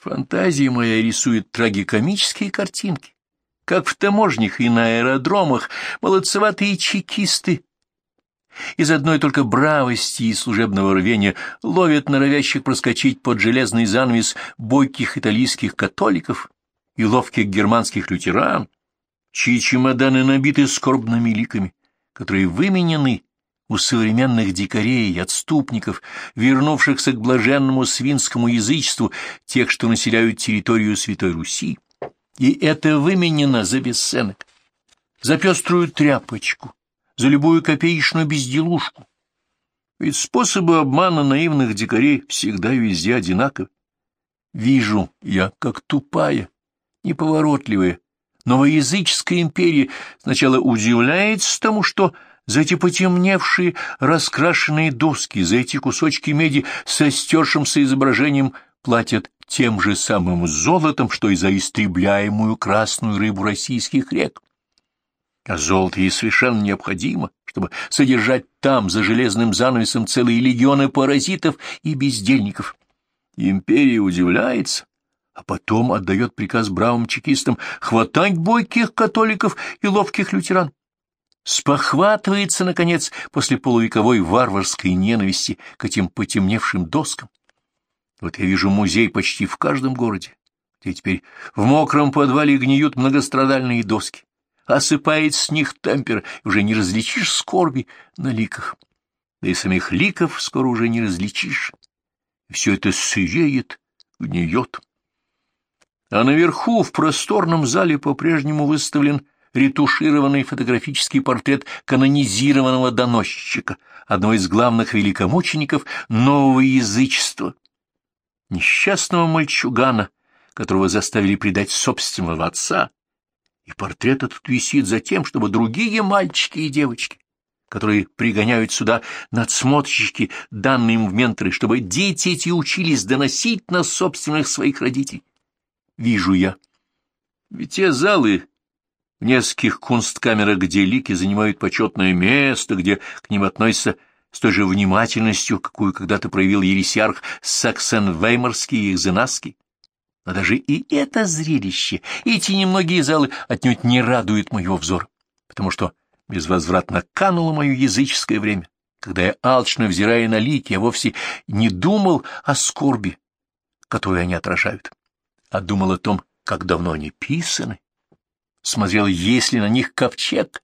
Фантазия моя рисует трагикомические картинки, как в таможнях и на аэродромах молодцеватые чекисты из одной только бравости и служебного рвения ловят норовящих проскочить под железный занавес бойких итальянских католиков и ловких германских лютеран, чьи чемоданы набиты скорбными ликами, которые выменены у современных дикарей, отступников, вернувшихся к блаженному свинскому язычеству, тех, что населяют территорию Святой Руси. И это выменено за бесценок, за пеструю тряпочку, за любую копеечную безделушку. Ведь способы обмана наивных дикарей всегда везде одинаковы. Вижу я, как тупая, неповоротливая, новоязыческая империя сначала удивляется тому, что за эти потемневшие, раскрашенные доски, за эти кусочки меди со стершимся изображением платят тем же самым золотом, что и за истребляемую красную рыбу российских рек. А золото ей совершенно необходимо, чтобы содержать там, за железным занавесом, целые легионы паразитов и бездельников. Империя удивляется, а потом отдает приказ бравым чекистам хватать бойких католиков и ловких лютеран. Спохватывается, наконец, после полувековой варварской ненависти к этим потемневшим доскам. Вот я вижу музей почти в каждом городе, где теперь в мокром подвале гниют многострадальные доски осыпает с них темпер, уже не различишь скорби на ликах. Да и самих ликов скоро уже не различишь. Все это сыреет, гниет. А наверху, в просторном зале, по-прежнему выставлен ретушированный фотографический портрет канонизированного доносчика, одного из главных великомучеников нового язычества, несчастного мальчугана, которого заставили предать собственного отца, и портрет этот висит за тем, чтобы другие мальчики и девочки, которые пригоняют сюда надсмотрщики, данные им в менторы, чтобы дети эти учились доносить на собственных своих родителей. Вижу я. Ведь те залы в нескольких кунсткамерах, где лики занимают почетное место, где к ним относятся с той же внимательностью, какую когда-то проявил ересиарх Саксен-Веймарский и Зенасский, но даже и это зрелище, эти немногие залы отнюдь не радуют моего взора, потому что безвозвратно кануло мое языческое время, когда я, алчно взирая на лики, я вовсе не думал о скорби, которую они отражают, а думал о том, как давно они писаны, смотрел, есть ли на них ковчег,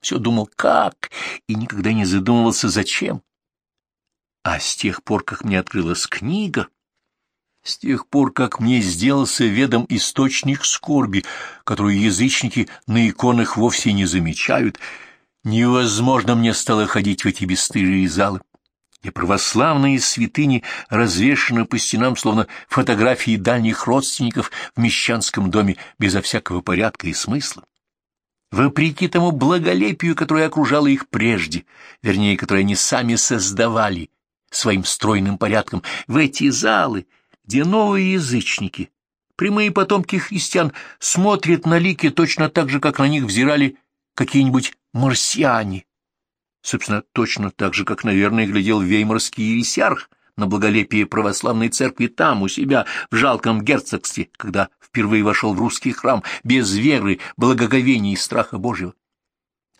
все думал, как, и никогда не задумывался, зачем. А с тех пор, как мне открылась книга, с тех пор, как мне сделался ведом источник скорби, которую язычники на иконах вовсе не замечают, невозможно мне стало ходить в эти бесстыжие залы, где православные святыни развешаны по стенам, словно фотографии дальних родственников в мещанском доме безо всякого порядка и смысла. Вопреки тому благолепию, которое окружало их прежде, вернее, которое они сами создавали своим стройным порядком, в эти залы — где новые язычники, прямые потомки христиан, смотрят на лики точно так же, как на них взирали какие-нибудь марсиане. Собственно, точно так же, как, наверное, глядел веймарский ересиарх на благолепие православной церкви там, у себя, в жалком герцогстве, когда впервые вошел в русский храм без веры, благоговения и страха Божьего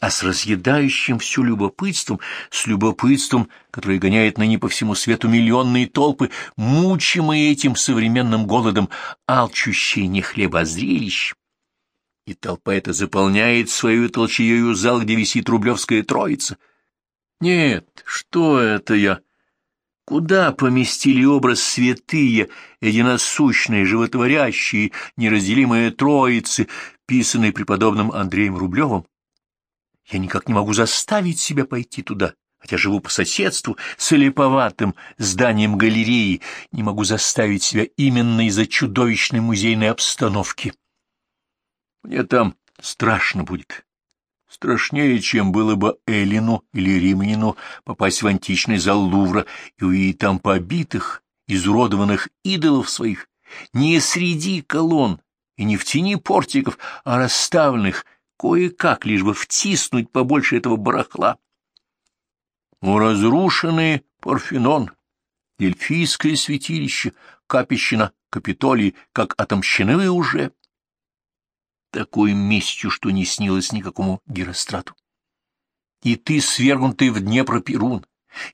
а с разъедающим всю любопытством, с любопытством, которое гоняет ныне по всему свету миллионные толпы, мучимые этим современным голодом, алчущие не хлеба, а зрелищ. И толпа эта заполняет свою толчею зал, где висит Рублевская Троица. Нет, что это я? Куда поместили образ святые, единосущные, животворящие, неразделимые Троицы, писанные преподобным Андреем Рублевым? Я никак не могу заставить себя пойти туда, хотя живу по соседству с липоватым зданием галереи, не могу заставить себя именно из-за чудовищной музейной обстановки. Мне там страшно будет. Страшнее, чем было бы Эллину или Римлянину попасть в античный зал Лувра и увидеть там побитых, изуродованных идолов своих, не среди колонн и не в тени портиков, а расставленных кое-как, лишь бы втиснуть побольше этого барахла. У разрушенный Парфенон, Дельфийское святилище, капище на Капитолии, как отомщены уже. Такой местью, что не снилось никакому Герострату. И ты, свергнутый в Днепр Перун,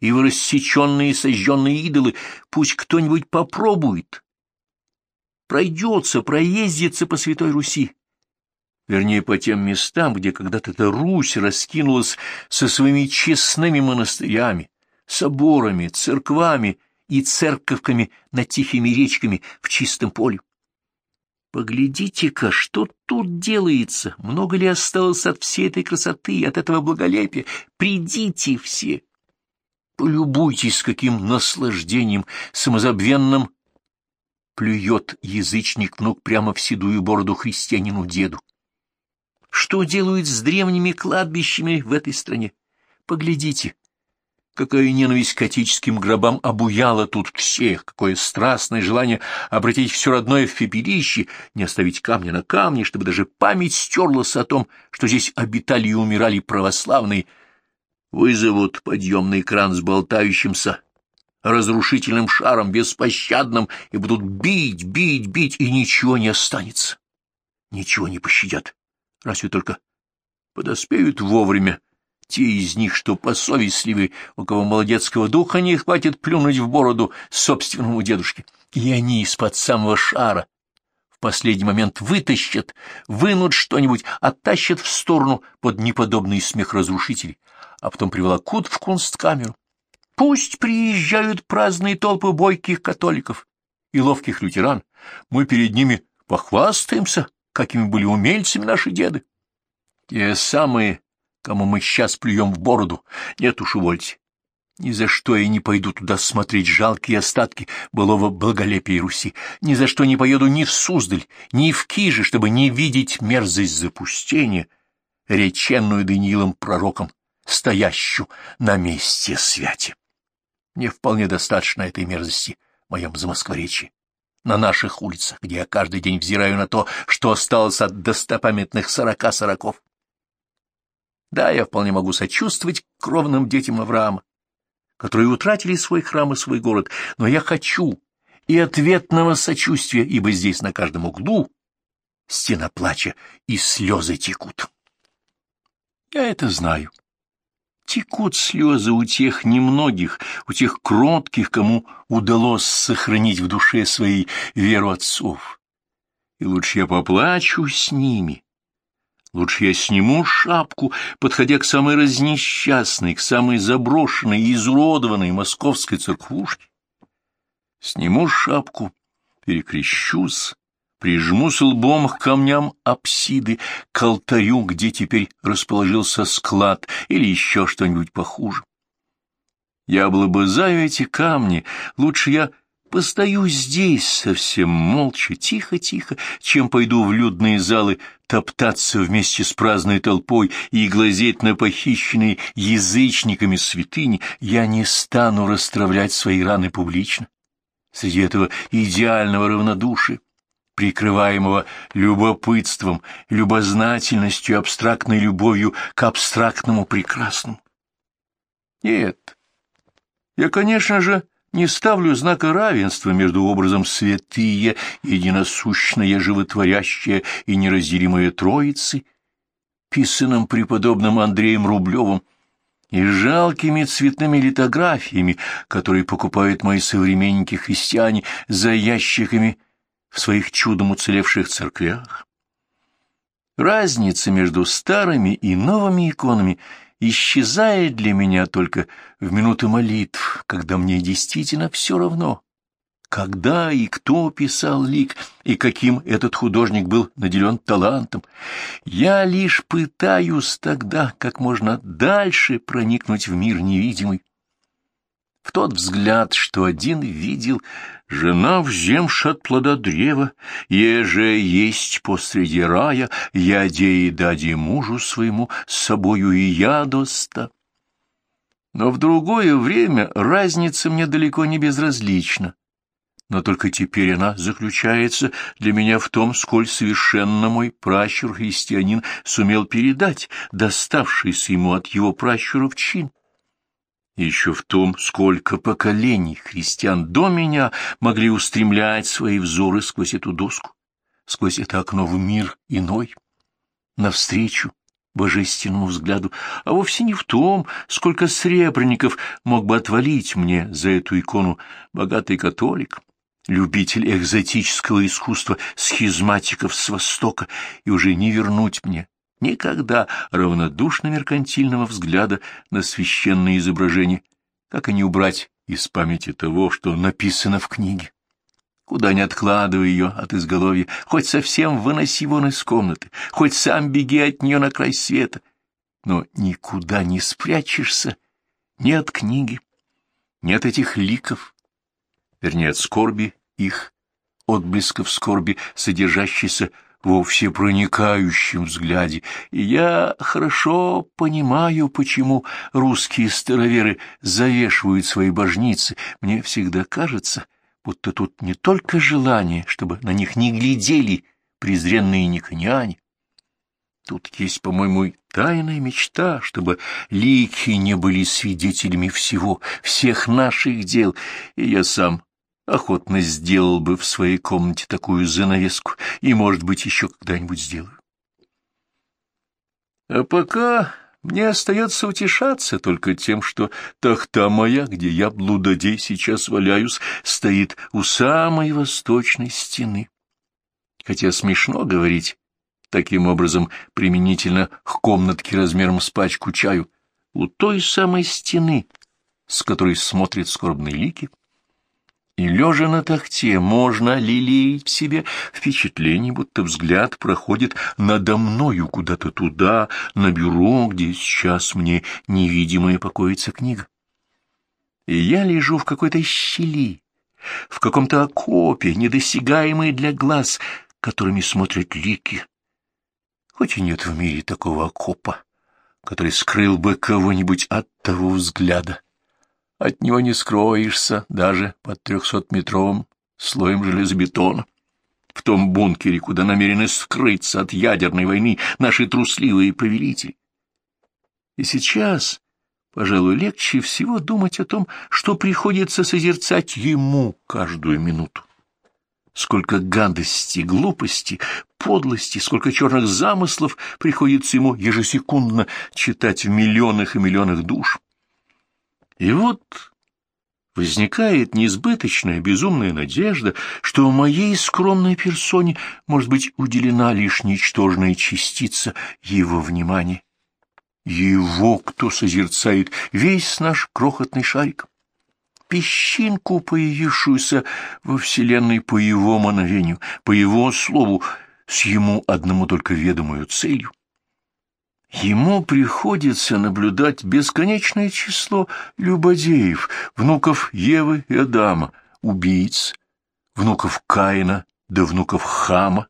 и вы рассеченные и сожженные идолы, пусть кто-нибудь попробует, пройдется, проездится по Святой Руси, вернее, по тем местам, где когда-то эта Русь раскинулась со своими честными монастырями, соборами, церквами и церковками над тихими речками в чистом поле. Поглядите-ка, что тут делается, много ли осталось от всей этой красоты, от этого благолепия. Придите все. Полюбуйтесь, каким наслаждением самозабвенным плюет язычник внук прямо в седую бороду христианину-деду. Что делают с древними кладбищами в этой стране? Поглядите, какая ненависть к отеческим гробам обуяла тут всех, какое страстное желание обратить все родное в пепелище, не оставить камня на камне, чтобы даже память стерлась о том, что здесь обитали и умирали православные. Вызовут подъемный кран с болтающимся разрушительным шаром, беспощадным, и будут бить, бить, бить, и ничего не останется. Ничего не пощадят разве только подоспеют вовремя те из них, что посовестливы, у кого молодецкого духа не хватит плюнуть в бороду собственному дедушке, и они из-под самого шара в последний момент вытащат, вынут что-нибудь, оттащат в сторону под неподобный смех разрушителей, а потом приволокут в кунсткамеру. Пусть приезжают праздные толпы бойких католиков и ловких лютеран, мы перед ними похвастаемся, какими были умельцами наши деды. Те самые, кому мы сейчас плюем в бороду, нет уж, увольте. Ни за что я не пойду туда смотреть жалкие остатки былого благолепия Руси. Ни за что не поеду ни в Суздаль, ни в Кижи, чтобы не видеть мерзость запустения, реченную Даниилом пророком, стоящую на месте святи. Мне вполне достаточно этой мерзости в моем замоскворечии на наших улицах, где я каждый день взираю на то, что осталось от достопамятных сорока сороков. Да, я вполне могу сочувствовать кровным детям Авраама, которые утратили свой храм и свой город, но я хочу и ответного сочувствия, ибо здесь на каждом углу стена плача и слезы текут. Я это знаю. Текут слезы у тех немногих, у тех кротких, кому удалось сохранить в душе своей веру отцов. И лучше я поплачу с ними. Лучше я сниму шапку, подходя к самой разнесчастной, к самой заброшенной и изуродованной московской церквушке. Сниму шапку, перекрещусь, прижмусь лбом к камням апсиды, к алтарю, где теперь расположился склад или еще что-нибудь похуже. Я облобызаю эти камни, лучше я постою здесь совсем молча, тихо-тихо, чем пойду в людные залы топтаться вместе с праздной толпой и глазеть на похищенные язычниками святыни, я не стану расстравлять свои раны публично. Среди этого идеального равнодушия прикрываемого любопытством, любознательностью, абстрактной любовью к абстрактному прекрасному. Нет, я, конечно же, не ставлю знака равенства между образом святые, единосущное, животворящее и неразделимое Троицы, писанным преподобным Андреем Рублевым, и жалкими цветными литографиями, которые покупают мои современники-христиане за ящиками в своих чудом уцелевших церквях. Разница между старыми и новыми иконами исчезает для меня только в минуты молитв, когда мне действительно все равно, когда и кто писал лик, и каким этот художник был наделен талантом. Я лишь пытаюсь тогда как можно дальше проникнуть в мир невидимый, в тот взгляд, что один видел, жена вземшь от плода древа, еже есть посреди рая, я и дади мужу своему, с собою и я доста. Но в другое время разница мне далеко не безразлична. Но только теперь она заключается для меня в том, сколь совершенно мой пращур-христианин сумел передать доставшийся ему от его пращуров чин. Еще в том, сколько поколений христиан до меня могли устремлять свои взоры сквозь эту доску, сквозь это окно в мир иной, навстречу божественному взгляду, а вовсе не в том, сколько сребреников мог бы отвалить мне за эту икону. Богатый католик, любитель экзотического искусства схизматиков с Востока, и уже не вернуть мне никогда равнодушно-меркантильного взгляда на священные изображения, как и не убрать из памяти того, что написано в книге. Куда не откладывай ее от изголовья, хоть совсем выноси вон из комнаты, хоть сам беги от нее на край света, но никуда не спрячешься ни от книги, ни от этих ликов, вернее, от скорби их, отблесков скорби, содержащейся во всепроникающем взгляде, и я хорошо понимаю, почему русские староверы завешивают свои божницы. Мне всегда кажется, будто тут не только желание, чтобы на них не глядели презренные никоняне. Тут есть, по-моему, тайная мечта, чтобы лики не были свидетелями всего, всех наших дел, и я сам охотно сделал бы в своей комнате такую занавеску, и, может быть, еще когда-нибудь сделаю. А пока мне остается утешаться только тем, что тахта моя, где я, блудодей, сейчас валяюсь, стоит у самой восточной стены. Хотя смешно говорить таким образом применительно к комнатке размером с пачку чаю, у той самой стены, с которой смотрят скорбные лики, и, лежа на тахте, можно лелеять в себе впечатление, будто взгляд проходит надо мною куда-то туда, на бюро, где сейчас мне невидимая покоится книга. И я лежу в какой-то щели, в каком-то окопе, недосягаемой для глаз, которыми смотрят лики. Хоть и нет в мире такого окопа, который скрыл бы кого-нибудь от того взгляда. От него не скроешься даже под трехсотметровым слоем железобетона. В том бункере, куда намерены скрыться от ядерной войны наши трусливые повелители. И сейчас, пожалуй, легче всего думать о том, что приходится созерцать ему каждую минуту. Сколько гадости, глупости, подлости, сколько черных замыслов приходится ему ежесекундно читать в миллионах и миллионах душ. И вот возникает неизбыточная безумная надежда, что моей скромной персоне может быть уделена лишь ничтожная частица его внимания. Его, кто созерцает весь наш крохотный шарик, песчинку, появившуюся во Вселенной по его мановению, по его слову, с ему одному только ведомую целью. Ему приходится наблюдать бесконечное число любодеев, внуков Евы и Адама, убийц, внуков Каина да внуков Хама.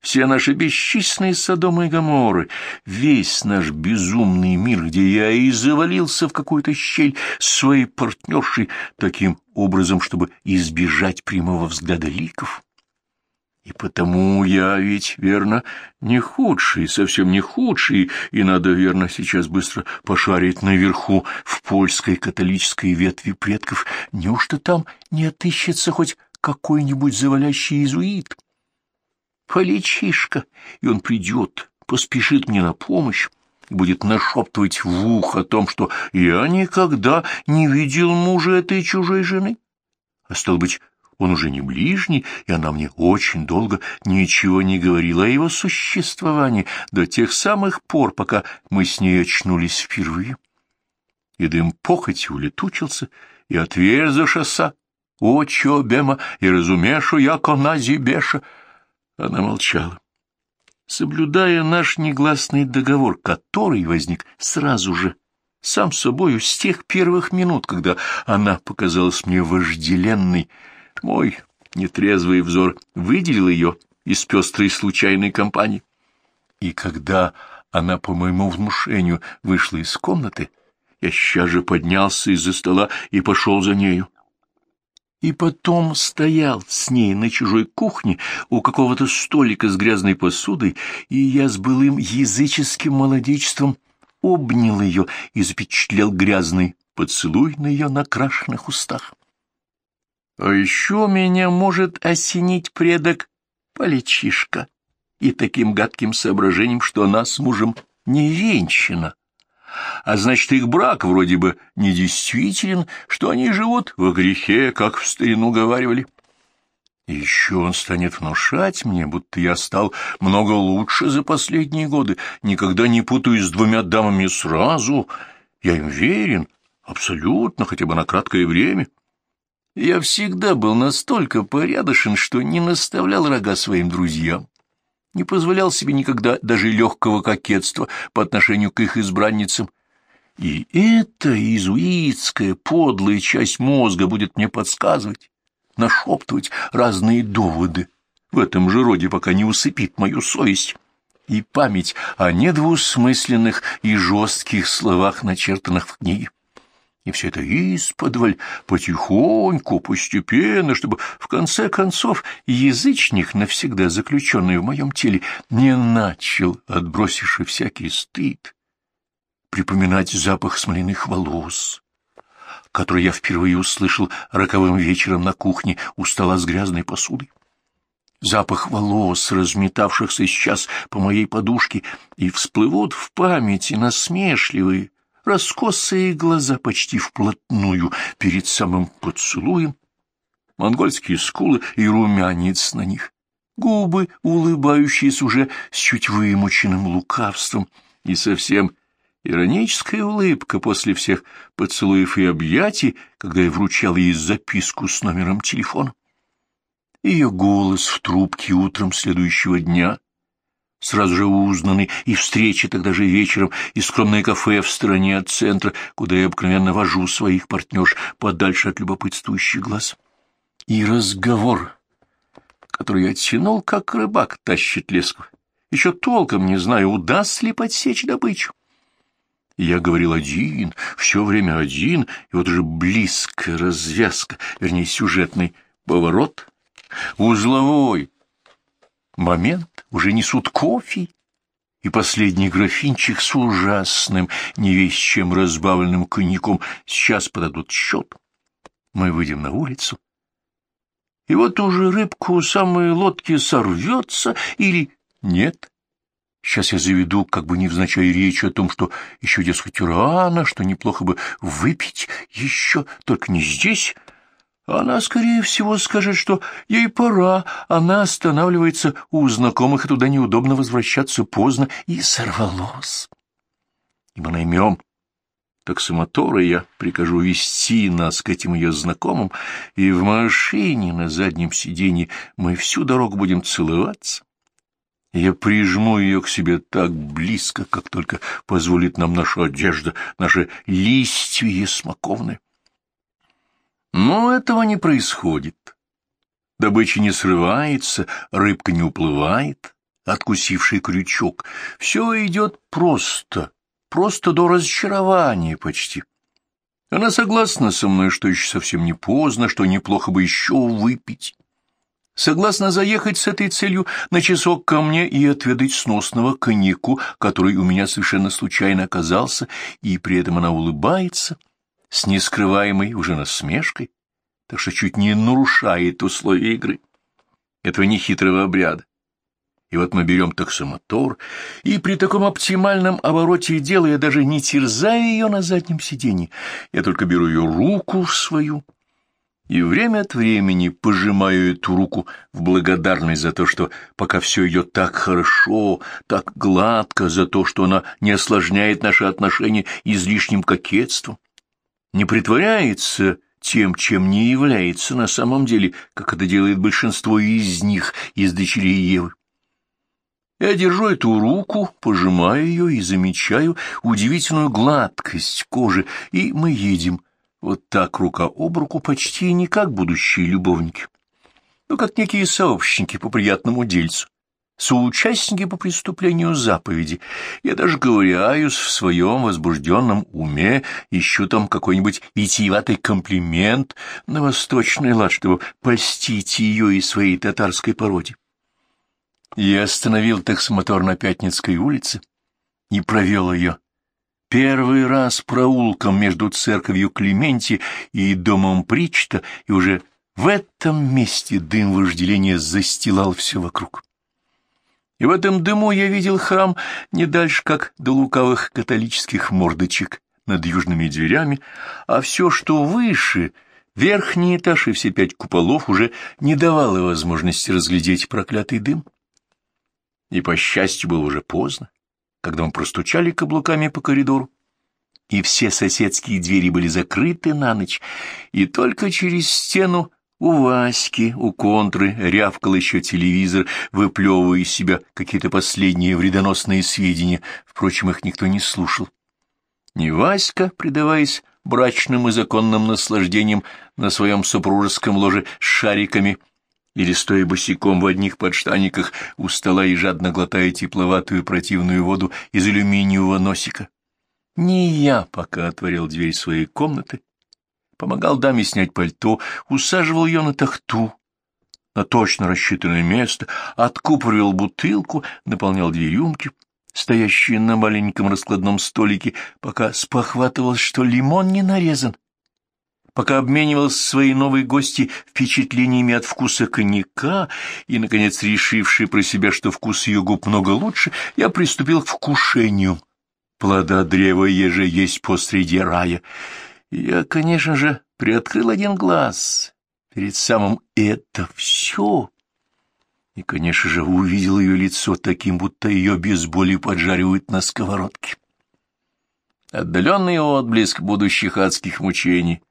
Все наши бесчисленные Содомы и Гоморры, весь наш безумный мир, где я и завалился в какую-то щель своей партнершей таким образом, чтобы избежать прямого взгляда ликов. И потому я ведь, верно, не худший, совсем не худший, и надо, верно, сейчас быстро пошарить наверху в польской католической ветви предков. Неужто там не отыщется хоть какой-нибудь завалящий иезуит? Полечишка, и он придет, поспешит мне на помощь, будет нашептывать в ухо о том, что я никогда не видел мужа этой чужой жены. А стал быть, он уже не ближний, и она мне очень долго ничего не говорила о его существовании до тех самых пор, пока мы с ней очнулись впервые. И дым похоти улетучился, и отверь за. О, чё, бема, и разумешу, яко на зибеша. Она молчала, соблюдая наш негласный договор, который возник сразу же, сам собою, с тех первых минут, когда она показалась мне вожделенной, мой нетрезвый взор выделил ее из пестрой случайной компании. И когда она, по моему внушению, вышла из комнаты, я сейчас же поднялся из-за стола и пошел за нею. И потом стоял с ней на чужой кухне у какого-то столика с грязной посудой, и я с былым языческим молодечеством обнял ее и запечатлел грязный поцелуй на ее накрашенных устах. А еще меня может осенить предок Поличишка и таким гадким соображением, что она с мужем не венчана. А значит, их брак вроде бы недействителен, что они живут во грехе, как в старину говаривали. Еще он станет внушать мне, будто я стал много лучше за последние годы, никогда не путаюсь с двумя дамами сразу. Я им верен, абсолютно, хотя бы на краткое время. Я всегда был настолько порядочен, что не наставлял рога своим друзьям не позволял себе никогда даже легкого кокетства по отношению к их избранницам. И эта иезуитская подлая часть мозга будет мне подсказывать, нашептывать разные доводы в этом же роде, пока не усыпит мою совесть и память о недвусмысленных и жестких словах, начертанных в книге. И все это исподволь, потихоньку, постепенно, чтобы, в конце концов, язычник, навсегда заключенный в моем теле, не начал, отбросивший всякий стыд, припоминать запах смоляных волос, который я впервые услышал роковым вечером на кухне у стола с грязной посудой. Запах волос, разметавшихся сейчас по моей подушке, и всплывут в памяти насмешливые, раскосые глаза почти вплотную перед самым поцелуем, монгольские скулы и румянец на них, губы, улыбающиеся уже с чуть вымученным лукавством, и совсем ироническая улыбка после всех поцелуев и объятий, когда я вручал ей записку с номером телефона. Ее голос в трубке утром следующего дня, сразу же узнанный, и встречи тогда же вечером, и скромное кафе в стороне от центра, куда я обыкновенно вожу своих партнерш подальше от любопытствующих глаз. И разговор, который я тянул, как рыбак тащит леску. Еще толком не знаю, удастся ли подсечь добычу. Я говорил один, все время один, и вот уже близкая развязка, вернее, сюжетный поворот, узловой, момент уже несут кофе, и последний графинчик с ужасным, не весь чем разбавленным коньяком сейчас подадут счет. Мы выйдем на улицу, и вот уже рыбку у самой лодки сорвется или нет. Сейчас я заведу, как бы невзначай, речь о том, что еще, дескать, рано, что неплохо бы выпить еще, только не здесь, она, скорее всего, скажет, что ей пора, она останавливается у знакомых, и туда неудобно возвращаться поздно, и сорвалось. И мы наймем таксомотора, я прикажу вести нас к этим ее знакомым, и в машине на заднем сиденье мы всю дорогу будем целоваться. Я прижму ее к себе так близко, как только позволит нам наша одежда, наше листвие смоковное. Но этого не происходит. Добыча не срывается, рыбка не уплывает, откусивший крючок. Все идет просто, просто до разочарования почти. Она согласна со мной, что еще совсем не поздно, что неплохо бы еще выпить. Согласна заехать с этой целью на часок ко мне и отведать сносного коньяку, который у меня совершенно случайно оказался, и при этом она улыбается, с нескрываемой уже насмешкой, так что чуть не нарушает условия игры, этого нехитрого обряда. И вот мы берем таксомотор, и при таком оптимальном обороте дела я даже не терзаю ее на заднем сиденье, я только беру ее руку в свою и время от времени пожимаю эту руку в благодарность за то, что пока все идет так хорошо, так гладко, за то, что она не осложняет наши отношения излишним кокетством не притворяется тем, чем не является на самом деле, как это делает большинство из них, из дочерей Евы. Я держу эту руку, пожимаю ее и замечаю удивительную гладкость кожи, и мы едем вот так рука об руку почти не как будущие любовники, но как некие сообщники по приятному дельцу соучастники по преступлению заповеди. Я даже ковыряюсь в своем возбужденном уме, ищу там какой-нибудь витиеватый комплимент на восточный лад, чтобы польстить ее и своей татарской породе. Я остановил таксомотор на Пятницкой улице и провел ее первый раз проулком между церковью Клементи и домом Причта, и уже в этом месте дым вожделения застилал все вокруг. И в этом дыму я видел храм не дальше, как до лукавых католических мордочек над южными дверями, а все, что выше, верхний этаж и все пять куполов уже не давало возможности разглядеть проклятый дым. И, по счастью, было уже поздно, когда мы простучали каблуками по коридору, и все соседские двери были закрыты на ночь, и только через стену у Васьки, у контры рявкал еще телевизор, выплевывая из себя какие-то последние вредоносные сведения, впрочем, их никто не слушал. Не Васька, предаваясь брачным и законным наслаждениям на своем супружеском ложе с шариками, или стоя босиком в одних подштаниках у стола и жадно глотая тепловатую противную воду из алюминиевого носика. Не я пока отворил дверь своей комнаты, помогал даме снять пальто, усаживал ее на тахту, на точно рассчитанное место, откупоривал бутылку, наполнял две рюмки, стоящие на маленьком раскладном столике, пока спохватывалось, что лимон не нарезан. Пока обменивался своей новой гости впечатлениями от вкуса коньяка и, наконец, решивший про себя, что вкус ее губ много лучше, я приступил к вкушению. Плода древа еже есть посреди рая — я, конечно же, приоткрыл один глаз перед самым «это все». И, конечно же, увидел ее лицо таким, будто ее без боли поджаривают на сковородке. Отдаленный отблеск будущих адских мучений.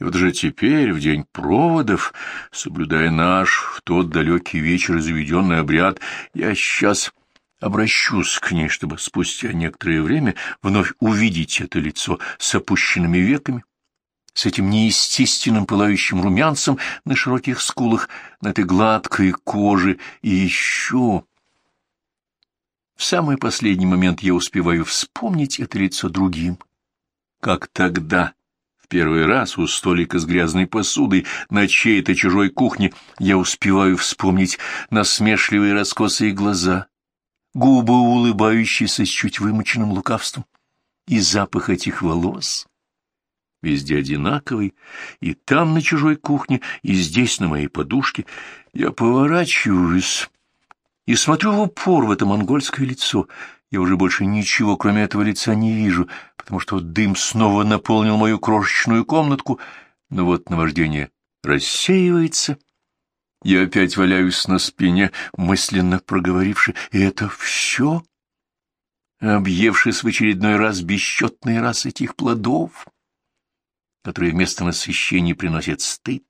И вот уже теперь, в день проводов, соблюдая наш в тот далекий вечер заведенный обряд, я сейчас обращусь к ней, чтобы спустя некоторое время вновь увидеть это лицо с опущенными веками, с этим неестественным пылающим румянцем на широких скулах, на этой гладкой коже, и еще... В самый последний момент я успеваю вспомнить это лицо другим, как тогда, в первый раз у столика с грязной посудой на чьей-то чужой кухне, я успеваю вспомнить насмешливые раскосые глаза — губы улыбающиеся с чуть вымоченным лукавством, и запах этих волос везде одинаковый, и там на чужой кухне, и здесь на моей подушке. Я поворачиваюсь и смотрю в упор в это монгольское лицо. Я уже больше ничего, кроме этого лица, не вижу, потому что дым снова наполнил мою крошечную комнатку, но вот наваждение рассеивается — я опять валяюсь на спине, мысленно проговоривши «Это все?» объевшись в очередной раз бесчетный раз этих плодов, которые вместо насыщения приносят стыд,